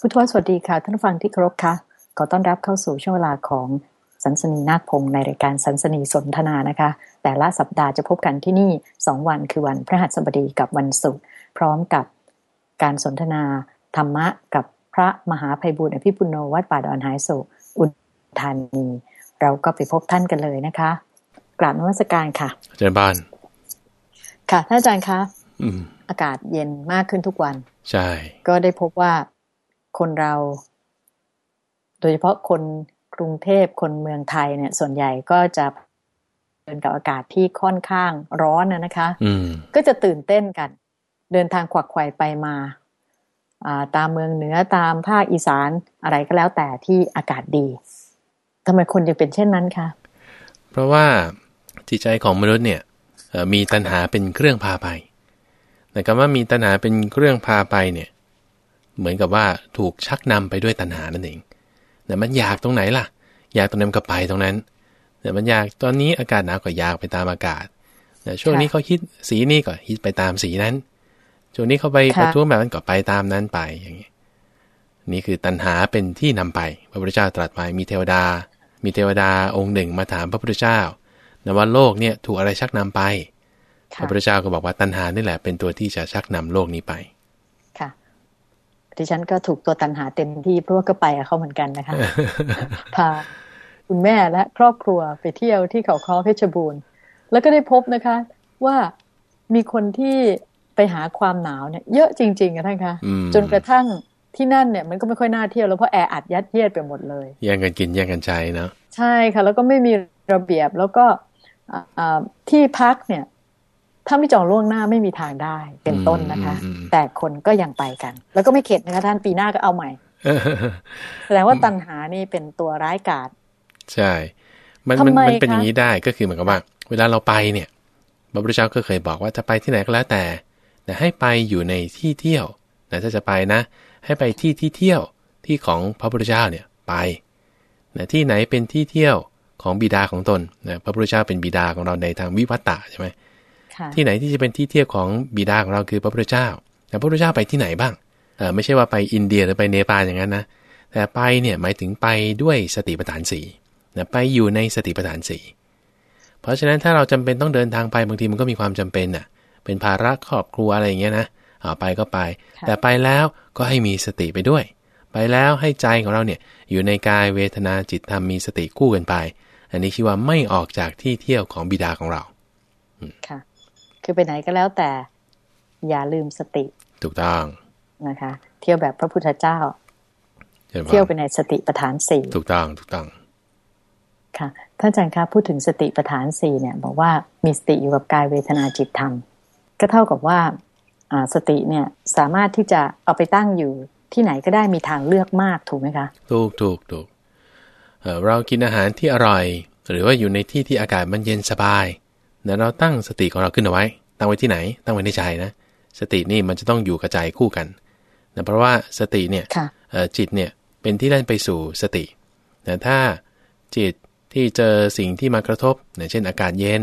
พุทธวสวัสดีค่ะ ท่านผู้ฟังที่เคารพค่ะ ขอต้อนรับเข้าสู่ช่วงเวลาของสันสนีนาคพงศ์ในรายการสันสนีสนทนานะคะ แต่ละสัปดาห์จะพบกันที่นี่สองวันคือวันพระหัสบดีกับวันศุกร์พร้อมกับการสนทนาธรรมะกับพระมหาภัยบุญอภิปุโนวัดป่าดอนหายโศอุทานี เราก็ไปพบท่านกันเลยนะคะ กราบนมัสการค่ะอาจารย์บ้าน ค่ะท่านอาจารย์คะอืมอากาศเย็นมากขึ้นทุกวัน ใช่ ก็ได้พบว่า คนเรา โดยเฉพาะคนกรุงเทพคนเมืองไทยเนี่ย ส่วนใหญ่ก็จะเดินกับอากาศที่ค่อนข้างร้อนนะนะคะอืมก็จะตื่นเต้นกัน เดินทางขวักไขว่ไปมาอ่าตามเมืองเหนือตามภาคอีสานอะไรก็แล้วแต่ที่อากาศดีทำไมคนยังเป็นเช่นนั้นคะเพราะว่าจิตใจของมนุษย์เนี่ยเอ่อมีตัณหาเป็นเครื่องพาไปแต่คำว่ามีตัณหาเป็นเครื่องพาไปเนี่ย เหมือนกับว่าถูกชักนำไปด้วยตัณหานั่นเองแต่มันอยากตรงไหนล่ะ อยากตรงนั้นก็ไปตรงนั้นแต่มันอยากตอนนี้อากาศหนาวก็อยากไปตามอากาศแต่ช่วงนี้เขาฮิตสีนี้ก็ฮิตไปตามสีนั้นช่วงนี้เขาไปประท้วงแบบนั้นก็ไปตามนั้นไปอย่างนี้นี่คือตัณหาเป็นที่นำไป พระพุทธเจ้าตรัสไว้มีเทวดา มีเทวดาองค์หนึ่งมาถามพระพุทธเจ้านะว่าโลกเนี่ยถูกอะไรชักนำไปพค่ะระพุทธเจ้าก็บอกว่าตัณหานี่แหละเป็นตัวที่จะชักนำโลกนี้ไปค่ะ ดิฉันก็ถูกตัวตันหาเต็มที่เพราะว่าก็ไปกับเขาเหมือนกันนะคะพาคุณแม่และครอบครัวไปเที่ยวที่เขาค้อเพชรบูรณ์ แล้วก็ได้พบนะคะ ว่ามีคนที่ไปหาความหนาวเนี่ย เยอะจริงๆอะท่านคะอืมจนกระทั่งที่นั่นเนี่ยมันก็ไม่ค่อยน่าเที่ยวแล้วเพราะแออัดยัดเยียดไปหมดเลยแย่งกันกินแย่งกันใช้เนาะใช่ค่ะ แล้วก็ไม่มีระเบียบแล้วก็อ่าอ่าที่พักเนี่ย ถ้าไม่จองล่วงหน้าไม่มีทางได้เป็นต้นนะคะอืมอืมแต่คนก็ยังไปกัน แล้วก็ไม่เข็ดนะคะท่านปีหน้าก็เอาใหม่อืมแสดงว่าตัณหานี่เป็นตัวร้ายกาจใช่ มันทำมันไมมันเป็นคะอย่างนี้ได้ก็คือเหมือนกับว่า เวลาเราไปเนี่ยพระพุทธเจ้าก็เคยบอกว่าจะไปที่ไหนก็แล้วแต่แต่ให้ไปอยู่ในที่เที่ยวนะถ้าจะไปนะ ให้ไปที่ที่เที่ยวที่ของพระพุทธเจ้าเนี่ยไปนะที่ไหนเป็นที่เที่ยวของบิดาของตนนะพระพุทธเจ้าเป็นบิดาของเราในทางวิวัตตะใช่ไหมค่ะ ที่ไหนที่จะเป็นที่เที่ยวของบิดาของเราคือพระพุทธเจ้าแต่พระพุทธเจ้าไปที่ไหนบ้างเออไม่ใช่ว่าไปอินเดียหรือไปเนปาลอย่างนั้นนะแต่ไปเนี่ยหมายถึงไปด้วยสติปัฏฐานสี่นะไปอยู่ในสติปัฏฐานสี่เพราะฉะนั้นถ้าเราจำเป็นต้องเดินทางไปบางทีมันก็มีความจำเป็นน่ะเป็นภาระครอบครัวอะไรอย่างเงี้ยนะเอาไปก็ไป แต่ไปแล้วก็ให้มีสติไปด้วย ไปแล้วให้ใจของเราเนี่ยอยู่ในกายเวทนาจิตธรรมมีสติคู่กันไป อันนี้ชื่อว่าไม่ออกจากที่เที่ยวของบิดาของเราค่ะ คือไปไหนก็แล้วแต่ อย่าลืมสติ ถูกต้องนะคะ เที่ยวแบบพระพุทธเจ้าใช่ไหมเที่ยวไปในสติปัฏฐานสี่ถูกต้องถูกต้องค่ะท่านอาจารย์คะพูดถึงสติปัฏฐานสี่เนี่ย บอกว่ามีสติอยู่กับกายเวทนาจิตธรรม ก็เท่ากับว่าอ่าสติเนี่ยสามารถที่จะเอาไปตั้งอยู่ที่ไหนก็ได้มีทางเลือกมากถูกไหมคะ ถูกถูกถูกเอ่อเรากินอาหารที่อร่อย หรือว่าอยู่ในที่ที่อากาศมันเย็นสบาย แล้วเราตั้งสติของเราขึ้นเอาไว้ ตั้งไว้ที่ไหน ตั้งไว้ในใจนะ สตินี่มันจะต้องอยู่กับใจคู่กันนะเพราะว่าสติเนี่ยค่ะเอ่อจิตเนี่ยเป็นที่เล่นไปสู่สติแต่ถ้าจิตที่เจอสิ่งที่มากระทบอย่างเช่นอากาศเย็น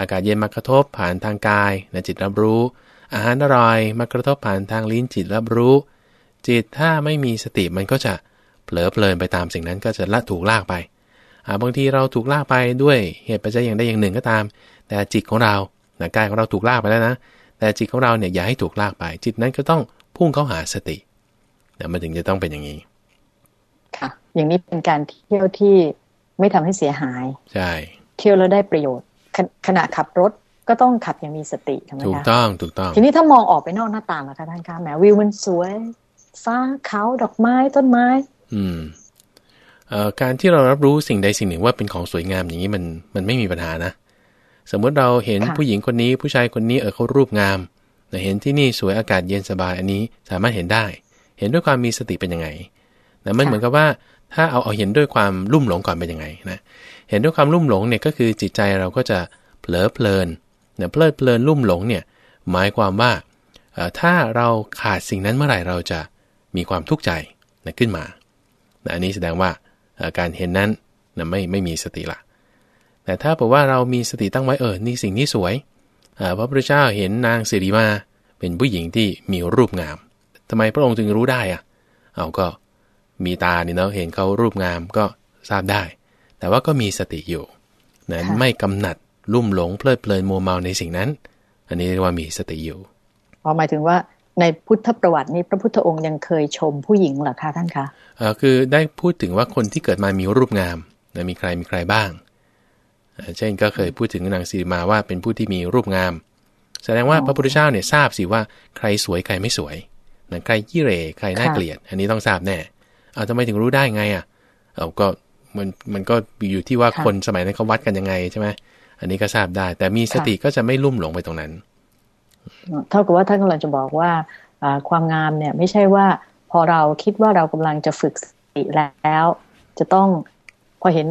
อากาศเย็นมากระทบผ่านทางกายนะจิตรับรู้ อาหารอร่อยมากระทบผ่านทางลิ้นจิตรับรู้ จิตถ้าไม่มีสติมันก็จะเผลอเพลินไปตามสิ่งนั้นก็จะละถูกลากไปอ่าบางทีเราถูกลากไปด้วยเหตุปัจจัยอย่างใดอย่างหนึ่งก็ตาม แต่จิตของเรานะกายของเราถูกลากไปแล้วนะ แต่จิตของเราเนี่ยอย่าให้ถูกลากไป จิตนั้นก็ต้องพุ่งเข้าหาสตินะมันถึงจะต้องเป็นอย่างนี้ ค่ะ อย่างนี้เป็นการเที่ยวที่ไม่ทำให้เสียหาย ใช่ เที่ยวแล้วได้ประโยชน์ ขณขณะขับรถก็ต้องขับอย่างมีสติถูกไหมถูกคะต้องถูกต้อง ทีนี้ถ้ามองออกไปนอกหน้าต่างล่ะคะท่านคะแหมวิวมันสวย ฟ้าเขาดอกไม้ต้นไม้ อืมเอ่อการที่เรารับรู้สิ่งใดสิ่งหนึ่งว่าเป็นของสวยงามอย่างนี้มันมันไม่มีปัญหานะ สมมุติเราเห็นค่ะผู้หญิงคนนี้ผู้ชายคนนี้เออเขารูปงามแต่เห็นที่นี่สวยอากาศเย็นสบายอันนี้สามารถเห็นได้ เห็นด้วยความมีสติเป็นยังไงแต่มันเหมือนกับว่าถ้าเอาเอาเห็นด้วยความลุ่มหลงก่อนเป็นยังไงนะเห็นด้วยความลุ่มหลงเนี่ยก็คือจิตใจเราก็จะเผลอเพลินเนี่ยเพลิดเพลินลุ่มหลงเนี่ยหมายความว่าเอ่อถ้าเราขาดสิ่งนั้นเมื่อไหร่เราจะมีความทุกข์ใจนะขึ้นมานะอันนี้แสดงว่าเอ่อการเห็นนั้นนะไม่ไม่มีสติละ แต่ถ้าบอกว่าเรามีสติตั้งไว้เออนี่สิ่งนี้สวยเอ่อพระพุทธเจ้าเห็นนางสิริมา เป็นผู้หญิงที่มีรูปงามทำไมพระองค์จึงรู้ได้อะเอาก็มีตาเนี่ยเนาะเห็นเขารูปงามก็ทราบได้ แต่ว่าก็มีสติอยู่นะไม่กำหนัดลุ่มหลงเพลิดเพลินมัวเมาในสิ่งนั้น อันนี้เรียกว่ามีสติอยู่อ๋อหมายถึงว่าในพุทธประวัตินี้พระพุทธองค์ยังเคยชมผู้หญิงเหรอคะท่านคะเออคือได้พูดถึงว่าคนที่เกิดมามีรูปงามนะมีใครมีใครบ้าง เช่นก็เคยพูดถึงนางสีมาว่าเป็นผู้ที่มีรูปงาม แสดงว่าพระพุทธเจ้าเนี่ยทราบสิว่าใครสวยใครไม่สวยนะใครยี่เรใครน่าเกลียด อันนี้ต้องทราบแน่เอาทำไมถึงรู้ได้ไงอะเอาก็มันมันก็อยู่ที่ว่าคนสมัยนั้นเขาวัดกันยังไงใช่ไหมอันนี้ก็ทราบได้ แต่มีสติก็จะไม่ลุ่มหลงไปตรงนั้น เท่ากับว่าท่านกำลังจะบอกว่าความงามเนี่ยไม่ใช่ว่าพอเราคิดว่าเรากำลังจะฝึกสติแล้ว จะต้องพอเห็น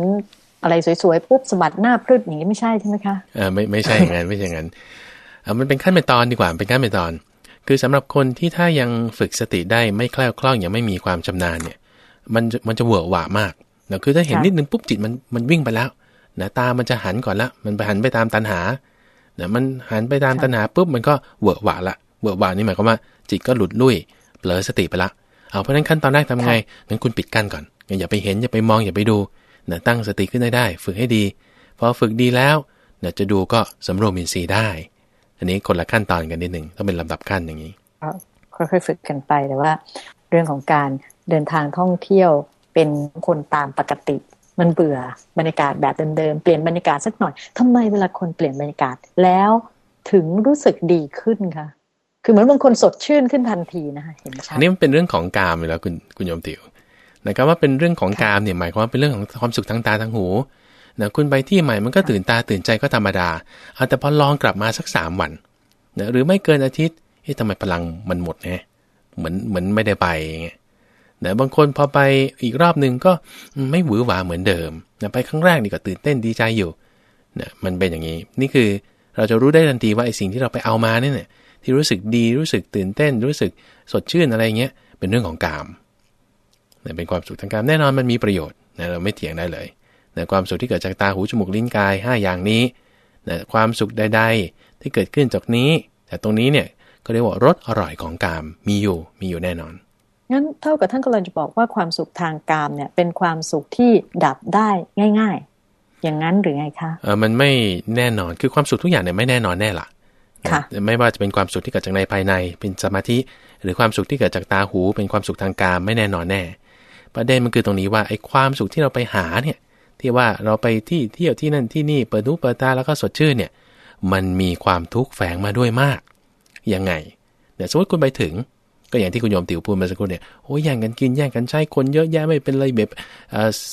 อะไรสวยๆปุ๊บสะบัดหน้าพรึดอย่างนี้ไม่ใช่ใช่ไหมคะเออไม่ไม่ใช่อย่างนั้นไม่ใช่อย่างนั้นเออมันเป็นขั้นเป็นตอนดีกว่าเป็นขั้นเป็นตอน คือสำหรับคนที่ถ้ายังฝึกสติได้ไม่แคล่วคล่องยังไม่มีความชำนาญเนี่ย มันมันจะเหวอหวามากนะคือถ้าเห็นนิดนึงปุ๊บจิตมันมันวิ่งไปแล้วนะตามันจะหันก่อนละ มันไปหันไปตามตัณหานะมันหันไปตามตัณหาปุ๊บมันก็เหวอหวาละเหวอหวานี่หมายความว่า จิตก็หลุดลุ่ยเผลอสติไปละเอาเพราะนั้นขั้นตอนแรกทำไงงั้นคุณปิดกั้นก่อนอย่าไปเห็นอย่าไปมองอย่าไปดู นะตั้งสติขึ้นได้ได้ ฝึกให้ดี พอฝึกดีแล้วนะจะดูก็สำรวมอินทรีย์ได้ อันนี้คนละขั้นตอนกันนิดหนึ่งต้องเป็นลำดับขั้นอย่างนี้ค่อยๆฝึกกันไปแต่ว่า เรื่องของการเดินทางท่องเที่ยวเป็นคนตามปกติ มันเบื่อบรรยากาศแบบเดิมๆเปลี่ยนบรรยากาศสักหน่อยทำไมเวลาคนเปลี่ยนบรรยากาศแล้วถึงรู้สึกดีขึ้นคะคือเหมือนบางคนสดชื่นขึ้นทันทีนะคะเห็นชัดอันนี้มันเป็นเรื่องของกามแล้วคุณคุณโยมติว นะครับว่าเป็นเรื่องของกามเนี่ยหมายความว่าเป็นเรื่องของความสุขทางตาทางหูนะคุณไปที่ใหม่มันก็ตื่นตาตื่นใจก็ธรรมดาเอาแต่พอลองกลับมาสักสามวันนะหรือไม่เกินอาทิตย์เฮ้ยทำไมพลังมันหมดไงเหมือนเหมือนไม่ได้ไปไงนะบางคนพอไปอีกรอบหนึ่งก็ไม่หวือหวาเหมือนเดิมนะไปครั้งแรกนี่ก็ตื่นเต้นดีใจอยู่นะมันเป็นอย่างนี้ นี่คือเราจะรู้ได้ทันทีว่าไอ้สิ่งที่เราไปเอามาเนี่ยที่รู้สึกดีรู้สึกตื่นเต้น รู้สึกสดชื่นอะไรเงี้ยเป็นเรื่องของกาม เป็นความสุขทางการแน่นอนมันมีประโยชน์นะเราไม่เถียงได้เลยนะความสุขที่เกิดจากตาหูจมูกลิ้นกาย 5 อย่างนี้นะความสุขใดๆที่เกิดขึ้นจากนี้ แต่ตรงนี้เนี่ยก็เรียกว่ารสอร่อยของกามมีอยู่มีอยู่แน่นอนงั้นเท่ากับท่านกำลังจะบอกว่าความสุขทางกามเนี่ยเป็นความสุขที่ดับได้ง่าย ๆ อย่างนั้นหรือไงคะเออมันไม่แน่นอนคือความสุขทุกอย่างเนี่ยไม่แน่นอนแน่ละค่ะไม่ว่าจะเป็นความสุขที่เกิดจากในภายใน เป็นสมาธิหรือความสุขที่เกิดจากตาหู เป็นความสุขทางกามไม่แน่นอนแน่ ประเด็นมันคือตรงนี้ว่าไอ้ความสุขที่เราไปหาเนี่ยที่ว่าเราไปที่เที่ยวที่นั่นที่นี่เปิดหูเปิดตาแล้วก็สดชื่นเนี่ยมันมีความทุกข์แฝงมาด้วยมากยังไงเดี๋ยวสมมติคุณไปถึง ก็อย่างที่คุณโยมติ๋วพูดมาสักครู่เนี่ยโอ้ยแย่งกันกินแย่งกันใช้คนเยอะแยะไม่เป็นไรแบบ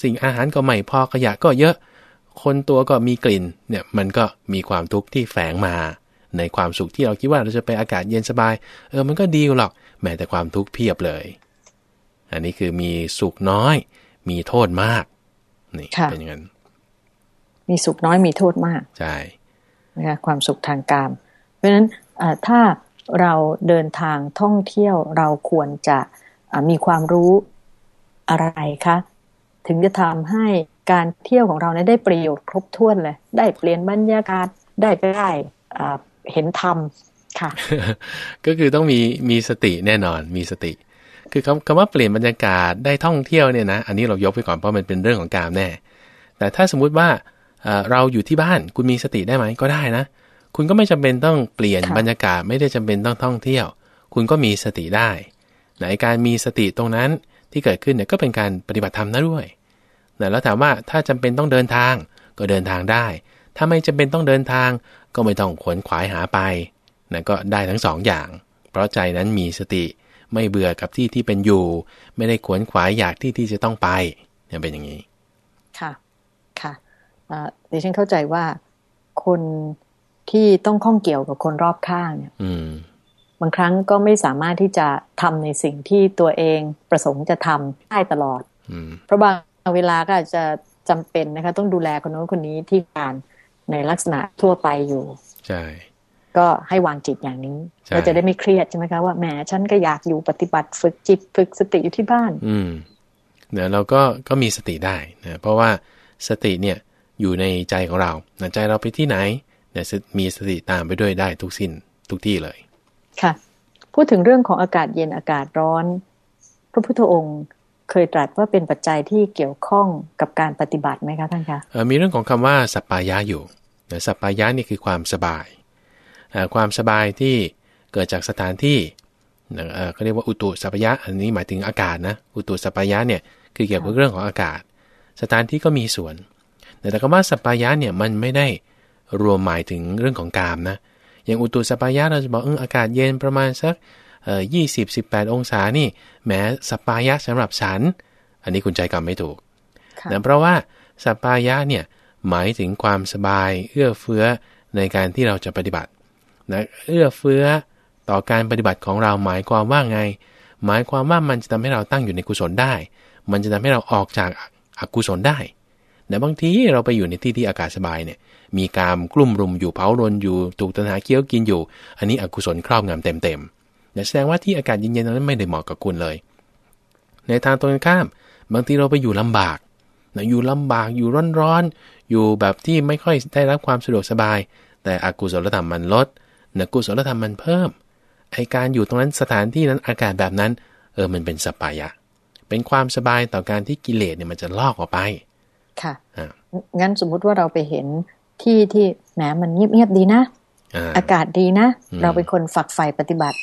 สิ่งอาหารก็ไม่พอขยะก็เยอะ คนตัวก็มีกลิ่นเนี่ยมันก็มีความทุกข์ที่แฝงมาในความสุขที่เราคิดว่าเราจะไปอากาศเย็นสบาย เออมันก็ดีหรอกแม้แต่ความทุกข์เพียบเลย อันนี้คือมีสุขน้อย มีโทษมากนี่เป็นอย่างนั้นมีสุขน้อยมีโทษมากใช่นะคะความสุขทางกาม เพราะฉะนั้นถ้าเราเดินทางท่องเที่ยวเราควรจะมีความรู้อะไรคะถึงจะทำให้การเที่ยวของเราได้ประโยชน์ครบถ้วนเลย ได้เปลี่ยนบรรยากาศได้ไปได้เห็นธรรมค่ะ ก็คือต้องมีมีสติแน่นอนมีสติ คือคำคำว่าเปลี่ยนบรรยากาศได้ท่องเที่ยวเนี่ยนะ อันนี้เรายกไปก่อนเพราะมันเป็นเรื่องของการแน่ แต่ถ้าสมมุติว่าเราอยู่ที่บ้านคุณมีสติได้ไหมก็ได้นะ คุณก็ไม่จำเป็นต้องเปลี่ยนบรรยากาศไม่ได้จำเป็นต้องท่องเที่ยว คุณก็มีสติได้ในการมีสติตรงนั้นที่เกิดขึ้นเนี่ยก็เป็นการปฏิบัติธรรมนะด้วยแล้วถามว่าถ้าจำเป็นต้องเดินทางก็เดินทางได้ ถ้าไม่จำเป็นต้องเดินทางก็ไม่ต้องขวนขวายหาไปนะก็ได้ทั้งสองอย่าง เพราะใจนั้นมีสติ ไม่เบื่อกับที่ที่เป็นอยู่ ไม่ได้ขวนขวายอยากที่ที่จะต้องไปเนี่ยเป็นอย่างนี้ ค่ะค่ะดิฉันเข้าใจว่าคนที่ต้องข้องเกี่ยวกับคนรอบข้างเนี่ยบางครั้งก็ไม่สามารถที่จะทำในสิ่งที่ตัวเองประสงค์จะทำได้ตลอดเพราะบางเวลาก็อาจจะจำเป็นนะคะ ต้องดูแลคนโน้นคนนี้ที่การในลักษณะทั่วไปอยู่ ใช่ ก็ให้วางจิตอย่างนี้เราจะได้ไม่เครียดใช่ไหมคะว่าแหมฉันก็อยากอยู่ปฏิบัติฝึกจิตฝึกสติอยู่ที่บ้าน อืมเนี่ยเราก็ก็มีสติได้นะเพราะว่าสติเนี่ยอยู่ในใจของเราใจเราไปที่ไหนเนี่ยมีสติตามไปด้วยได้ทุกสิ้นทุกที่เลย ค่ะ พูดถึงเรื่องของอากาศเย็นอากาศร้อน พระพุทธองค์เคยตรัสว่าเป็นปัจจัยที่เกี่ยวข้องกับการปฏิบัติไหมคะท่านคะมีเรื่องของคำว่าสัปปายะอยู่สัปปายะนี่คือความสบาย ความสบายที่เกิดจากสถานที่เขาเรียกว่าอุตุสัพยะ อันนี้หมายถึงอากาศนะ อุตุสัพยะเนี่ยคือเกี่ยวกับเรื่องของอากาศ สถานที่ก็มีส่วน แต่คำว่าสัพยะเนี่ยมันไม่ได้รวมหมายถึงเรื่องของกามนะ อย่างอุตุสัพยะเราจะบอกเอออากาศเย็นประมาณสักเอ่อยี่สิบสิบแปดองศานี่แม้สัปายะสำหรับฉัน อันนี้คุณใจกรรมไม่ถูกนะเพราะว่าสัปายะเนี่ยหมายถึงความสบายเอื้อเฟื้อในการที่เราจะปฏิบัติ นะเอื้อเฟื้อต่อการปฏิบัติของเราหมายความว่าไง หมายความว่ามันจะทำให้เราตั้งอยู่ในกุศลได้ มันจะทำให้เราออกจากอกุศลได้แต่บางทีเราไปอยู่ในที่ที่อากาศสบายเนี่ย มีกามกลุ่มรุมอยู่เผารนอยู่ถูกตัณหาเคี้ยวกินอยู่ อันนี้อกุศลครอบงำเต็มๆแสดงว่าที่อากาศเย็นๆนั้นไม่ได้เหมาะกับคุณเลย ในทางตรงกันข้าม บางทีเราไปอยู่ลำบากนะอยู่ลำบากอยู่ร้อนๆ อยู่แบบที่ไม่ค่อยได้รับความสะดวกสบาย แต่อกุศลธรรมมันลด นะกุศลธรรมมันเพิ่มไอการอยู่ตรงนั้นสถานที่นั้นอากาศแบบนั้น เออมันเป็นสปายะ เป็นความสบายต่อการที่กิเลสเนี่ยมันจะลอกออกไป ค่ะงั้นสมมุติว่าเราไปเห็นที่ที่แหมมันเงียบๆดีนะอากาศดีนะ เราเป็นคนฝักใฝ่ปฏิบัติ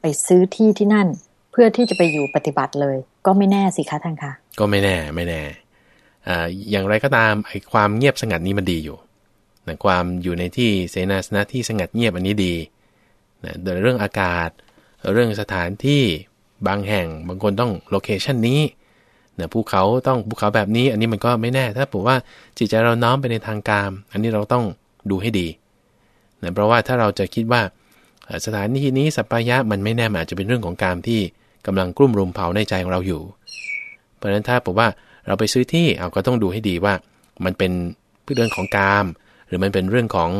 ไปซื้อที่ที่นั่น เพื่อที่จะไปอยู่ปฏิบัติเลย ก็ไม่แน่สิคะท่านคะก็ไม่แน่ไม่แน่อ่าอย่างไรก็ตามไอ้ความเงียบสงัดนี้มันดีอยู่ นะความอยู่ในที่เสนาสนะที่สงัดเงียบอันนี้ดีนะโดยเรื่องอากาศ เรื่องสถานที่บางแห่งบางคนต้องโลเคชันนี้นะภูเขาต้องภูเขาแบบนี้ อันนี้มันก็ไม่แน่ ถ้าผมว่าจิตใจเราน้อมไปในทางการอันนี้เราต้องดูให้ดีนะเพราะว่าถ้าเราจะคิดว่าสถานที่นี้สัปปายะมันไม่แน่อาจจะเป็นเรื่องของการที่กำลังกลุ่มรุมเผาในใจของเราอยู่ เพราะฉะนั้นถ้าผมว่าเราไปซื้อที่เราก็ต้องดูให้ดีว่า มันเป็นเรื่องของกาม หรือมันเป็นเรื่องของ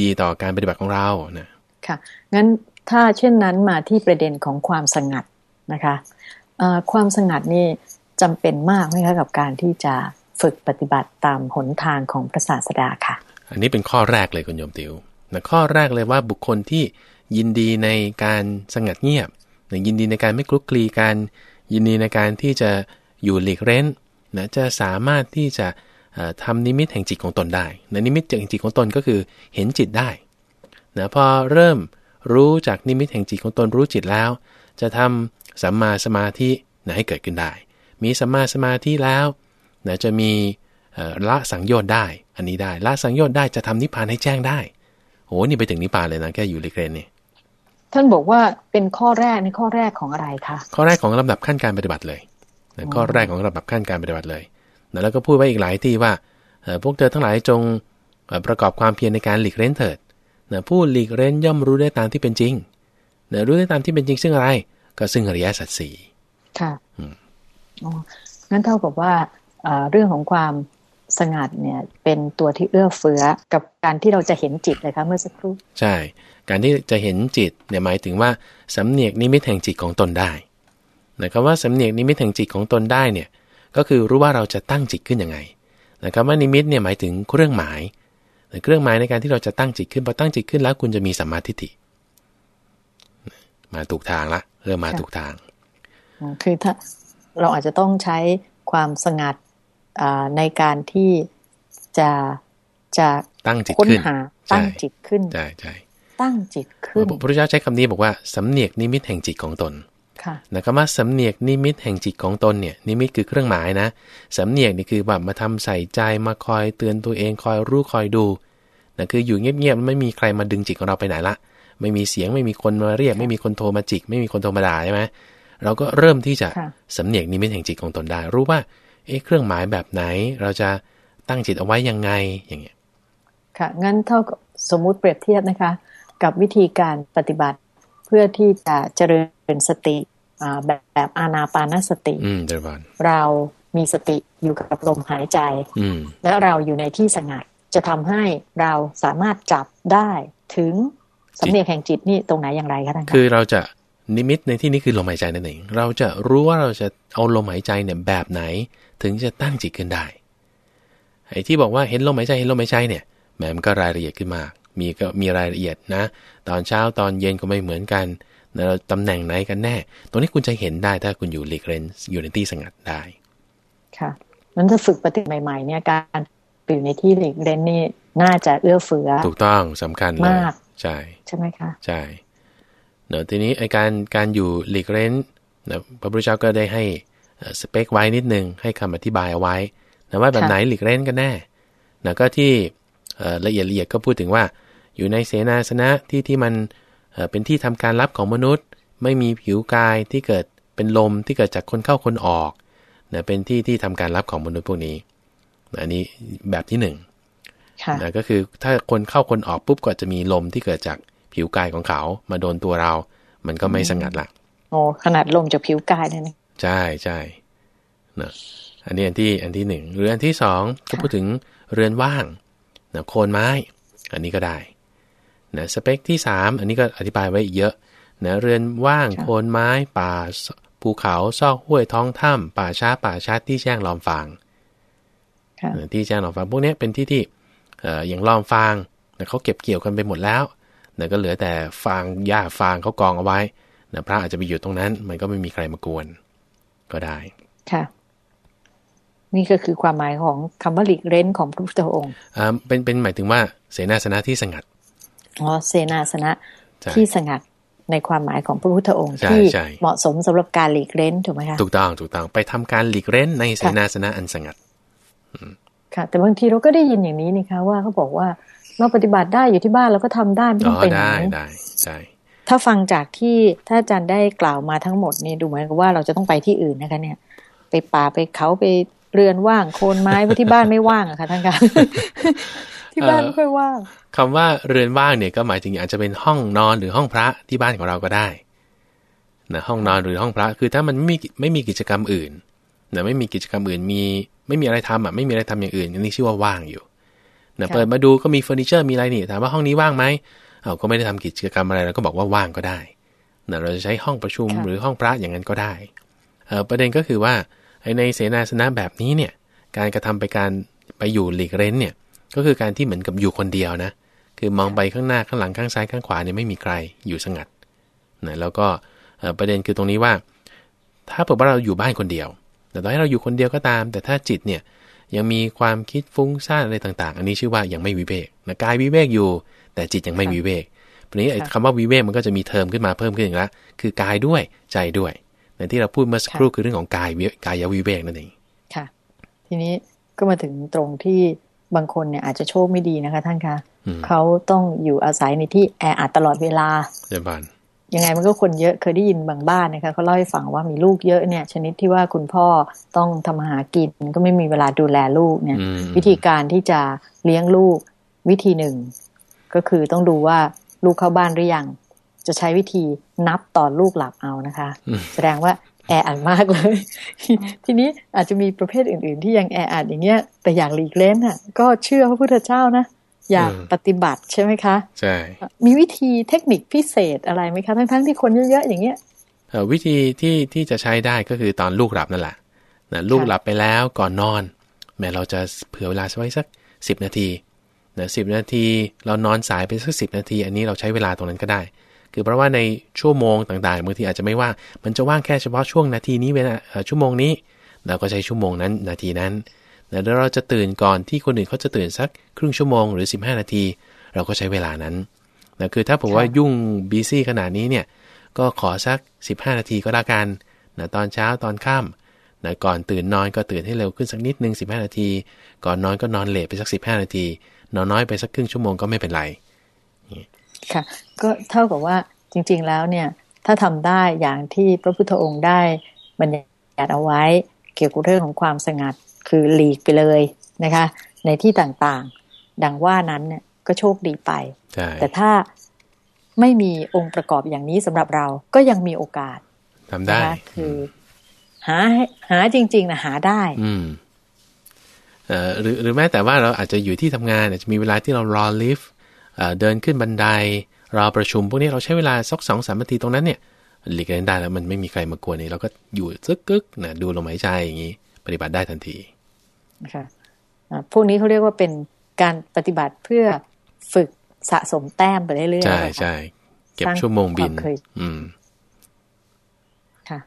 ดีต่อการปฏิบัติของเรานะค่ะงั้นถ้าเช่นนั้นมาที่ประเด็นของความสงัดนะคะความสงัดนี่จำเป็นมากไหมคะกับการที่จะฝึกปฏิบัติตามหนทางของพระศาสดาค่ะ อันนี้เป็นข้อแรกเลยคุณโยมติวนะข้อแรกเลยว่าบุคคลที่ยินดีในการสงัดเงียบยินดีในการไม่คลุกคลีกัน ยินดีในการที่จะอยู่หลีกเร้นนะจะสามารถที่จะ ทำนิมิตแห่งจิตของตนได้นะนิมิตแห่งจิตของตนก็คือเห็นจิตได้นะพอเริ่มรู้จากนิมิตแห่งจิตของตนรู้จิตแล้ว จะทำสัมมาสมาธินะให้เกิดขึ้นได้ มีสัมมาสมาธิแล้วนะจะมีละสังโยชน์ได้ อันนี้ได้ละสังโยชน์ได้จะทำนิพพานให้แจ้งได้โอ้นี่ไปถึงนิพพานเลยนะแค่อยู่เล็กๆนี่ท่านบอกว่าเป็นข้อแรกในข้อแรกของอะไรคะข้อแรกของลำดับขั้นการปฏิบัติเลยข้อแรกของลำดับขั้นการปฏิบัติเลย แล้วก็พูดไว้อีกหลายที่ว่าพวกเธอทั้งหลายจงประกอบความเพียรในการหลีกเล่นเถิดนะผู้หลีกเล่นย่อมรู้ได้ตามที่เป็นจริงนะรู้ได้ตามที่เป็นจริงซึ่งอะไร ก็ซึ่งอริยสัจสี่ค่ะอ๋องั้นเท่ากับว่าเรื่องของความสงัดเนี่ยเป็นตัวที่เอื้อเฟื้อกับการที่เราจะเห็นจิตเลยคะเมื่อสักครู่ใช่ การที่จะเห็นจิตเนี่ยหมายถึงว่าสำเนียกนิมิตแห่งจิตของตนได้นะคำว่าสำเนียกนิมิตแห่งจิตของตนได้เนี่ย ก็คือรู้ว่าเราจะตั้งจิตขึ้นยังไงนะคำว่านิมิตเนี่ยหมายถึงเครื่องหมาย เครื่องหมายในการที่เราจะตั้งจิตขึ้นพอตั้งจิตขึ้นแล้วคุณจะมีสัมมาทิฏฐิมาถูกทางละเริ่มมาถูกทางคือถ้าเราอาจจะต้องใช้ความสงัดในการที่จะจะตั้งจิตขึ้นตั้งจิตขึ้นใช่ใช่ตั้งจิตขึ้นพระพุทธเจ้าใช้คำนี้บอกว่าสำเนียกนิมิตแห่งจิตของตน นะคำว่าสำเนียกนิมิตแห่งจิตของตนเนี่ยนิมิตคือเครื่องหมายนะสำเนียกนี่คือแบบมาทำใส่ใจมาคอยเตือนตัวเองคอยรู้คอยดูนะคืออยู่เงียบๆไม่มีใครมาดึงจิตของเราไปไหนละ ไม่มีเสียงไม่มีคนมาเรียก ไม่มีคนโทรมาจิก ไม่มีคนโทรมาด่าใช่ไหมเราก็เริ่มที่จะสำเนียกนิมิตแห่งจิตของตนได้ รู้ว่าเอ๊ะเครื่องหมายแบบไหน เราจะตั้งจิตเอาไว้ยังไงอย่างเงี้ยค่ะงั้นเท่ากับสมมุติเปรียบเทียบนะคะ กับวิธีการปฏิบัติเพื่อที่จะเจริญสติแบบแบบอานาปานสติเรามีสติอยู่กับลมหายใจแล้วเราอยู่ในที่สงัด จะทำให้เราสามารถจับได้ถึงสำเนียงแห่งจิตนี่ตรงไหนอย่างไรคะท่านคือเราจะนิมิตในที่นี้คือลมหายใจนั่นเอง เราจะรู้ว่าเราจะเอาลมหายใจเนี่ยแบบไหน ถึงจะตั้งจิตขึ้นได้ไอ้ที่บอกว่าเห็นลมหายใจเห็นลมหายใจเนี่ยแหมมันก็รายละเอียดขึ้นมาก มีก็มีรายละเอียดนะ ตอนเช้าตอนเย็นก็ไม่เหมือนกันเราตำแหน่งไหนกันแน่ ตรงนี้คุณจะเห็นได้ถ้าคุณอยู่หลีกเรนอยู่ในที่สงัดได้ ค่ะนั้นถ้าฝึกปฏิใหม่ ๆ เนี่ยการอยู่ในที่หลีกเรนนี่น่าจะเอื้อเฟื้อ ถูกต้องสำคัญเลยมากใช่ใช่ไหมคะใช่เนอะทีนี้ไอการการอยู่หลีกเร้นนะพระพุทธเจ้าก็ได้ให้เอ่อสเปคไว้นิดนึง ให้คำอธิบายเอาไว้นะว่าแบบไหนหลีกเร้นกันแน่นะก็ที่เอ่อละเอียดละเอียดก็พูดถึงว่า อยู่ในเสนาสนะที่ที่มันเอ่อเป็นที่ทำการรับของมนุษย์ ไม่มีผิวกายที่เกิดเป็นลมที่เกิดจากคนเข้าคนออกนะเป็นที่ที่ทำการรับของมนุษย์พวกนี้นะอันนี้แบบที่หนึ่งค่ะนะก็คือถ้าคนเข้าคนออกปุ๊บก็จะมีลมที่เกิดจากผิวกายของเขา มาโดนตัวเรา มันก็ไม่สงัดละโอ้ขนาดลมจากผิวกายเนี่ยนะใช่ใช่นะอันนี้อันที่อันที่หนึ่งหรืออันที่สองก็พูดถึงเรือนว่างนะโคนไม้ อันนี้ก็ได้ นะสเปคที่สามอันนี้ก็อธิบายไว้อีกเยอะนะเรือนว่างโคนไม้ป่าภูเขาซอกห้วยท้องถ้ำป่าช้าป่าชัดที่แจ้งลอมฟางค่ะเออที่แจ้งลอมฟางพวกเนี้ยเป็นที่ที่เอ่ออย่างลอมฟางเนี่ยเขาเก็บเกี่ยวกันไปหมดแล้วเนี่ยก็เหลือแต่ฟางหญ้าฟางเขากองเอาไว้เนี่ยพระอาจจะไปอยู่ตรงนั้น มันก็ไม่มีใครมากวน ก็ได้ ค่ะ นี่ก็คือความหมายของคำว่าหลีกเร้นของพระพุทธองค์อ่าเป็นเป็นหมายถึงว่าเสนาสนะที่สงัด อ๋อเสนาสนะใช่ที่สงัดในความหมายของพระพุทธองค์ใช่ที่ใช่เหมาะสมสำหรับการหลีกเร้นถูกไหมคะถูกต้องถูกต้องไปทำการหลีกเล่นในเสนาสนะอันสงัดค่ะ แต่บางทีเราก็ได้ยินอย่างนี้นี่คะว่าเขาบอกว่าเราปฏิบัติได้อยู่ที่บ้านเราก็ทำได้ไม่อ๋ต้องอไปไหนได้ได้ใช่ถ้าฟังจากที่ถ้าอาจารย์ได้กล่าวมาทั้งหมดนี่ดูเหมือนกับว่าเราจะต้องไปที่อื่นนะคะ เนี่ย ไปป่าไปเขาไปเรือนว่างโคนไม้เพราะที่บ้านไม่ว่างอะค่ะท่านคะ ที่บ้านไม่ค่อยว่างคำว่าเรือนว่างเนี่ยก็หมายถึงอาจจะเป็นห้องนอนหรือห้องพระที่บ้านของเราก็ได้นะห้องนอนหรือห้องพระคือถ้ามันไม่มีไม่มีกิจกรรมอื่นนะไม่มีกิจกรรมอื่นมีไม่มีอะไรทำอะไม่มีอะไรทำอย่างอื่นอันนี้ชื่อว่าว่างอยู่นะค่ะเปิดมาดูก็มีเฟอร์นิเจอร์มีอะไรนี่ถามว่าห้องนี้ว่างไหมเอาก็ไม่ได้ทำกิจกรรมอะไรเราก็บอกว่าว่างก็ได้นะเราจะใช้ห้องประชุมหรือห้องพระอย่างนั้นก็ได้เออประเด็นก็คือว่าไอ้ในเสนาสนะแบบนี้เนี่ยการกระทำไปการไปอยู่หลีกเร้นเนี่ย ก็คือการที่เหมือนกับอยู่คนเดียวนะ คือมองไปข้างหน้าข้างหลังข้างซ้ายข้างขวาเนี่ยไม่มีใครอยู่สงัดนะแล้วก็เอ่อประเด็นคือตรงนี้ว่า ถ้าเผื่อว่าเราอยู่บ้านคนเดียว แต่ต่อให้เราอยู่คนเดียวก็ตาม แต่ถ้าจิตเนี่ยยังมีความคิดฟุ้งซ่านอะไรต่างๆ อันนี้ชื่อว่ายังไม่วิเวกนะกายวิเวกอยู่ แต่จิตยังไม่วิเวกทีนี้ไอ้ค่ะคำว่าวิเวกมันก็จะมีเทอมขึ้นมาเพิ่มขึ้นอีกแล้วคือกายด้วยใจด้วยในที่เราพูดเมื่อสักครู่คือเรื่องของกายวิกายวิเวกนั่นเองค่ะ ทีนี้ก็มาถึงตรงที่ บางคนเนี่ยอาจจะโชคไม่ดีนะคะ ท่านคะอืมเขาต้องอยู่อาศัยในที่แออัดตลอดเวลาเดี๋ยวบานยังไงมันก็คนเยอะเคยได้ยินบางบ้านนะคะเขาเล่าให้ฟังว่ามีลูกเยอะเนี่ย ชนิดที่ว่าคุณพ่อต้องทำมาหากินก็ไม่มีเวลาดูแลลูกเนี่ยอืมวิธีการที่จะเลี้ยงลูกวิธีหนึ่ง ก็คือต้องดูว่าลูกเข้าบ้านหรือยัง จะใช้วิธีนับตอนลูกหลับเอานะคะอืมแสดงว่า แออัดมากเลย ทีนี้อาจจะมีประเภทอื่น ๆ ที่ยังแออัดอย่างเงี้ย แต่อยากหลีกเล่นอะ ก็เชื่อพระพุทธเจ้านะอยากปฏิบัติใช่ไหมคะ ใช่ มีวิธีเทคนิคพิเศษอะไรไหมคะ ทั้งๆที่คนเยอะ ๆ อย่างเงี้ยเอ่อวิธีที่ที่จะใช้ได้ก็คือตอนลูกหลับนั่นแหละนะลูกหลับไปแล้วก่อนนอน แม้เราจะเผื่อเวลาไว้สัก 10 นาทีนะสินาที เรานอนสายไปสักสินาที อันนี้เราใช้เวลาตรงนั้นก็ได้ คือเพราะว่าในชั่วโมงต่างๆบางทีอาจจะไม่ว่างมันจะว่างแค่เฉพาะช่วงนาทีนี้เวลาเอ่อชั่วโมงนี้ เราก็ใช้ชั่วโมงนั้นนาทีนั้นนะแล้วเราจะตื่นก่อนที่คนอื่นเขาจะตื่นสักครึ่งชั่วโมงหรือ 15 นาที เราก็ใช้เวลานั้นนะคือถ้าผมว่ายุ่งบีซี่ขนาดนี้เนี่ยก็ขอสัก 15 นาทีก็แล้วกันนะตอนเช้าตอนค่ำนะก่อนตื่นนอนก็ตื่นให้เร็วขึ้นสักนิดนึง15 นาที ก่อนนอนก็นอนเลทไปสัก 15 นาที นอนน้อยไปสักครึ่งชั่วโมงก็ไม่เป็นไร ค่ะ ก็เท่ากับว่าจริง ๆแล้วเนี่ย ถ้าทำได้อย่างที่พระพุทธองค์ได้บรรยายเอาไว้ เกี่ยวกับเรื่องของความสงัดคือหลีกไปเลยนะคะ ในที่ต่างๆ ดังว่านั้นเนี่ยก็โชคดีไปใช่แต่ถ้าไม่มีองค์ประกอบอย่างนี้สำหรับเราก็ยังมีโอกาสทำได้นะคะคือหาให้หาจริง ๆนะหาได้ อืมเอ่อหรือหรือแม้แต่ว่าเราอาจจะอยู่ที่ทำงานอาจจะมีเวลาที่เรารอลิฟต์ เดินขึ้นบันไดรอประชุมพวกนี้เราใช้เวลาสักสองสามนาทีตรงนั้นเนี่ยหลีกเลี่ยงได้แล้วมันไม่มีใครมากวนนี่เราก็อยู่ซึกกึกนะดูลมหายใจอย่างนี้ปฏิบัติได้ทันทีค่ะพวกนี้เขาเรียกว่าเป็นการปฏิบัติเพื่อฝึกสะสมแต้มไปเรื่อยๆใช่ใช่เก็บชั่วโมงบินอืมค่ะ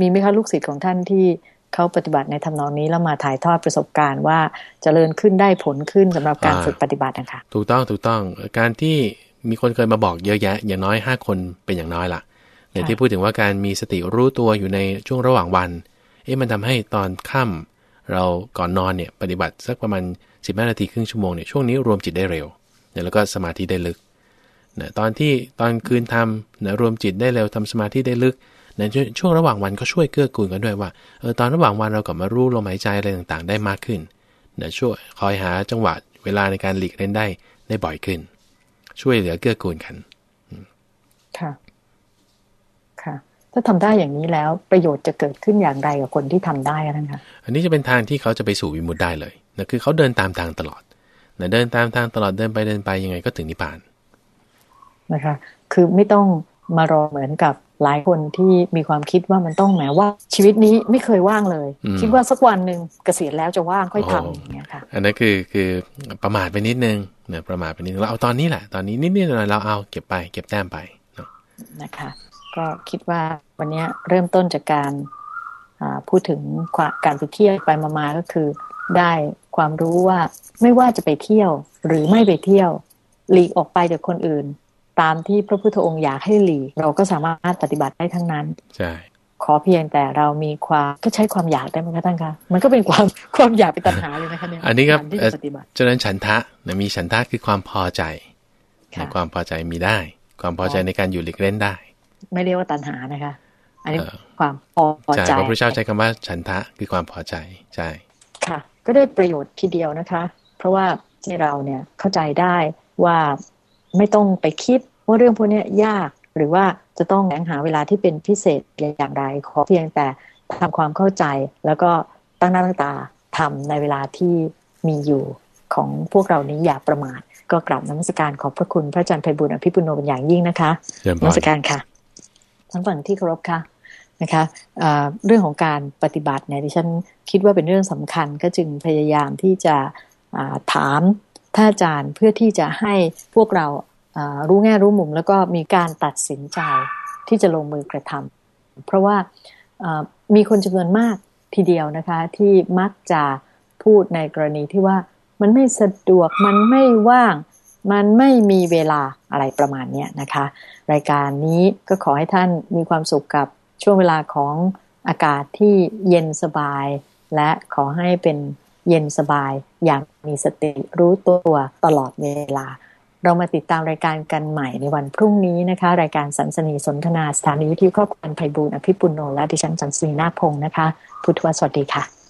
มีไหมคะลูกศิษย์ของท่านที่ เขาปฏิบัติในทำนองนี้แล้วมาถ่ายทอดประสบการณ์ว่าจเจริญขึ้นได้ผลขึ้นสำหรับการฝึกปฏิบัตินะคะถูกต้องถูกต้องการที่มีคนเคยมาบอกเยอะแยะ อย่างน้อยห้าคนเป็นอย่างน้อยละในที่พูดถึงว่าการมีสติรู้ตัวอยู่ในช่วงระหว่างวัน เอ๊ะมันทำให้ตอนค่ำเราก่อนนอนเนี่ยปฏิบัติสักประมาณสิบห้านาทีครึ่งชั่วโมงเนี่ยช่วงนี้รวมจิตได้เร็วเนี่ยแล้วก็สมาธิได้ลึกนะตอนที่ตอนคืนทำนะรวมจิตได้เร็วทำสมาธิได้ลึก ในช่วงระหว่างวันก็ช่วยเกื้อกูลกันด้วยว่าเออตอนระหว่างวันเรากลับมารู้ลมหายใจอะไรต่างๆ ได้มากขึ้นนะช่วยคอยหาจังหวะเวลาในการหลีกเล่นได้ได้บ่อยขึ้น ช่วยเหลือเกื้อกูลกันค่ะค่ะถ้าทำได้อย่างนี้แล้วประโยชน์จะเกิดขึ้นอย่างไรกับคนที่ทำได้นะคะอันนี้จะเป็นทางที่เขาจะไปสู่วิมุตได้เลยนะคือเขาเดินตามทางตลอดนะเดินตามทางตลอดเดินไปเดินไปยังไงก็ถึงนิพพานนะคะ คือไม่ต้อง มารอเหมือนกับหลายคนที่มีความคิดว่ามันต้องแหมว่าชีวิตนี้ไม่เคยว่างเลย คิดว่าสักวันหนึ่งเกษียณแล้วจะว่างค่อยทำอย่างเงี้ยค่ะ อันนั้นคือคือประมาทไปนิดนึงเนี่ยประมาทไปนิดนึงเราเอาตอนนี้แหละตอนนี้นิดนิดหน่อยเราเอาเก็บไป เก็บแต้มไปเนาะนะคะ ก็คิดว่าวันนี้เริ่มต้นจากการพูดถึงการไปเที่ยวไปมาๆก็คือ ได้ความรู้ว่าไม่ว่าจะไปเที่ยวหรือไม่ไปเที่ยวหลีกออกไปจากคนอื่น ตามที่พระพุทธองค์อยากให้หลีกเราก็สามารถปฏิบัติได้ทั้งนั้นใช่ขอเพียงแต่เรามีความก็ใช้ความอยากได้ไหมคะท่านคะมันก็เป็นความความอยากเป็นตัณหาเลยนะคะเนี่ยอันนี้ครับเจริญฉันทะนะมีฉันทะคือความพอใจความพอใจมีได้ ความพอใจในการอยู่หลีกเล่นได้ ไม่เรียกว่าตัณหานะคะ อันนี้ความพอใจพระพุทธเจ้าใช้คำว่าฉันทะคือความพอใจใช่ค่ะ ก็ได้ประโยชน์ทีเดียวนะคะ เพราะว่าที่เราเนี่ยเข้าใจได้ว่า ไม่ต้องไปคิดว่าเรื่องพวกนี้ยาก หรือว่าจะต้องแหงหาเวลาที่เป็นพิเศษอย่างไรขอเพียงแต่ทำความเข้าใจ แล้วก็ตั้งหน้าตั้งตาทำในเวลาที่มีอยู่ของพวกเรานี้อย่าประมาทก็กราบนมัสการขอบพระคุณพระอาจารย์ไพบุญอภิปุโนเป็นอย่างยิ่งนะคะนมัสการค่ะทั้งฝั่งที่เคารพค่ะนะคะเรื่องของการปฏิบัติเนี่ยดิฉันคิดว่าเป็นเรื่องสำคัญก็จึงพยายามที่จะถาม ท่านอาจารย์เพื่อที่จะให้พวกเรารู้แง่รู้มุม แล้วก็มีการตัดสินใจที่จะลงมือกระทำเพราะว่ามีคนจำนวนมากทีเดียวนะคะ ที่มักจะพูดในกรณีที่ว่ามันไม่สะดวกมันไม่ว่าง มันไม่มีเวลาอะไรประมาณนี้นะคะ รายการนี้ก็ขอให้ท่านมีความสุขกับช่วงเวลาของอากาศที่เย็นสบาย และขอให้เป็น เย็นสบาย อย่างมีสติรู้ตัวตลอดเวลา เรามาติดตามรายการกันใหม่ในวันพรุ่งนี้นะคะ รายการสันสนีสนทนาสถานีวิทยุครอบครัวไพบูลอภิปุโนและดิฉันสันสนีนาพงศ์นะคะ พุทธวสวัสดีค่ะ